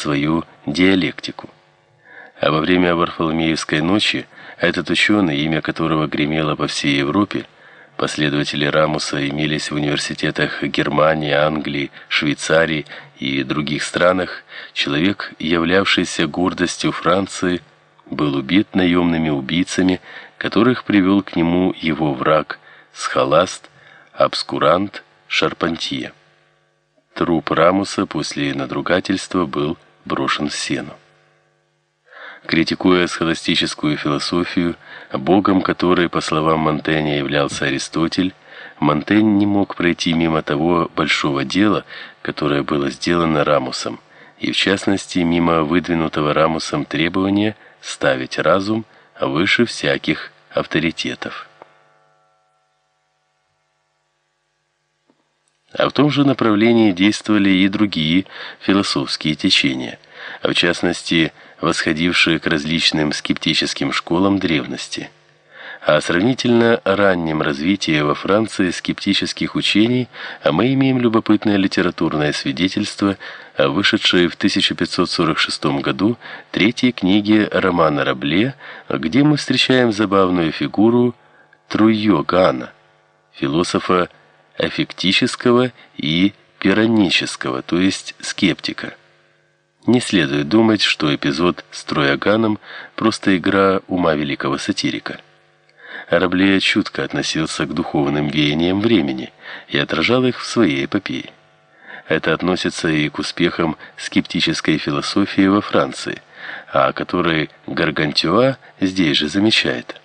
свою диалектику. А во время Варфоломеевской ночи этот ученый, имя которого гремело по всей Европе, последователи Рамуса имелись в университетах Германии, Англии, Швейцарии и других странах, человек, являвшийся гордостью Франции, был убит наемными убийцами, которых привел к нему его враг Схоласт, обскурант Шарпантье. Труп Рамуса после надругательства был брошен в сену. Критикуя схоластическую философию, богом которой, по словам Монтэня, являлся Аристотель, Монтень не мог пройти мимо того большого дела, которое было сделано Рамусом, и в частности мимо выдвинутого Рамусом требования ставить разум выше всяких авторитетов. А в том же направлении действовали и другие философские течения, а в частности, восходившие к различным скептическим школам древности. О сравнительно раннем развитии во Франции скептических учений а мы имеем любопытное литературное свидетельство, вышедшее в 1546 году третьей книге романа Рабле, где мы встречаем забавную фигуру Труйо Гана, философа аффектического и пиранического, то есть скептика. Не следует думать, что эпизод с Трояганом просто игра ума великого сатирика. Рабле чутко относился к духовным веяниям времени и отражал их в своей эпопее. Это относится и к успехам скептической философии во Франции, о которой Гаргантюа здесь же замечает.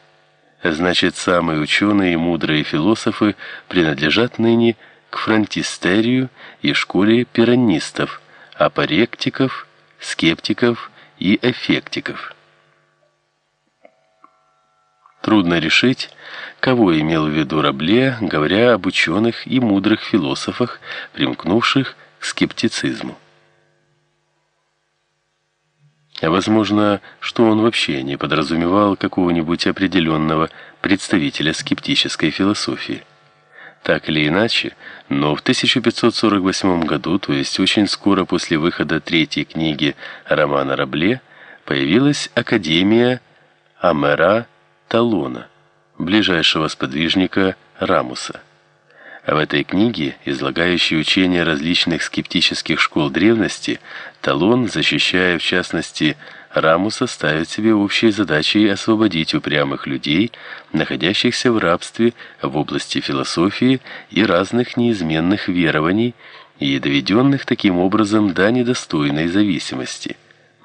Значит, самые ученые и мудрые философы принадлежат ныне к фронтистерию и школе пиранистов, апоректиков, скептиков и эффектиков. Трудно решить, кого имел в виду Рабле, говоря об ученых и мудрых философах, примкнувших к скептицизму. А возможно, что он вообще не подразумевал какого-нибудь определенного представителя скептической философии. Так или иначе, но в 1548 году, то есть очень скоро после выхода третьей книги романа Рабле, появилась Академия Амера Талона, ближайшего сподвижника Рамуса. В этой книге, излагающей учения различных скептических школ древности, Талон, защищая в частности Рамуса, ставит себе общей задачей освободить упрямых людей, находящихся в рабстве в области философии и разных неизменных верований, и доведенных таким образом до недостойной зависимости.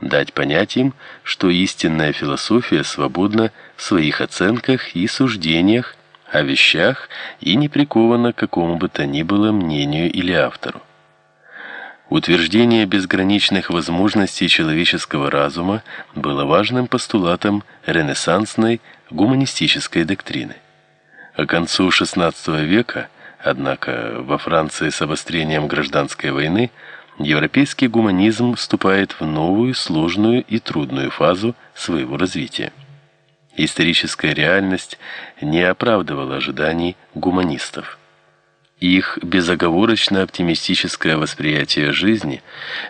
Дать понять им, что истинная философия свободна в своих оценках и суждениях, о вещах и не приковано к какому бы то ни было мнению или автору. Утверждение безграничных возможностей человеческого разума было важным постулатом ренессансной гуманистической доктрины. К концу XVI века, однако, во Франции с обострением гражданской войны европейский гуманизм вступает в новую, сложную и трудную фазу своего развития. Историческая реальность не оправдывала ожиданий гуманистов. Их безоговорочно оптимистическое восприятие жизни,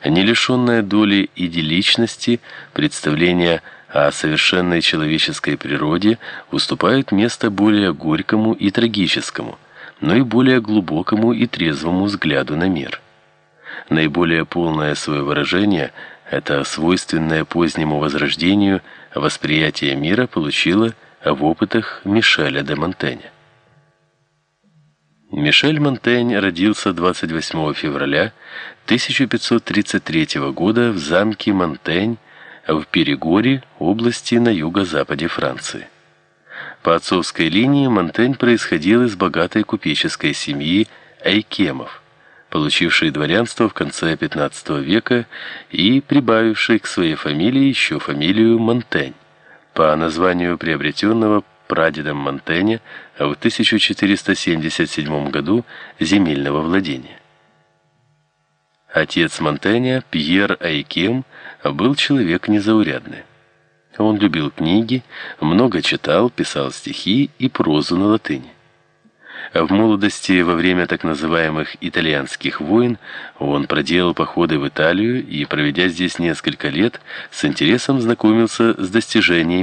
не лишенное доли идилличности, представления о совершенной человеческой природе уступают место более горькому и трагическому, но и более глубокому и трезвому взгляду на мир. Наиболее полное свое выражение это свойственное позднему возрождению восприятие мира получило в опытах Мишеля де Монтэня. Мишель Монтень родился 28 февраля 1533 года в замке Монтень в Перегоре, области на юго-западе Франции. По отцовской линии Монтень происходил из богатой купеческой семьи Айкемов получивший дворянство в конце XV века и прибавивший к своей фамилии еще фамилию Монтень по названию приобретенного прадедом Монтэня в 1477 году земельного владения. Отец Монтэня, Пьер Айкем, был человек незаурядный. Он любил книги, много читал, писал стихи и прозу на латыни. В молодости, во время так называемых «итальянских войн», он проделал походы в Италию и, проведя здесь несколько лет, с интересом знакомился с достижениями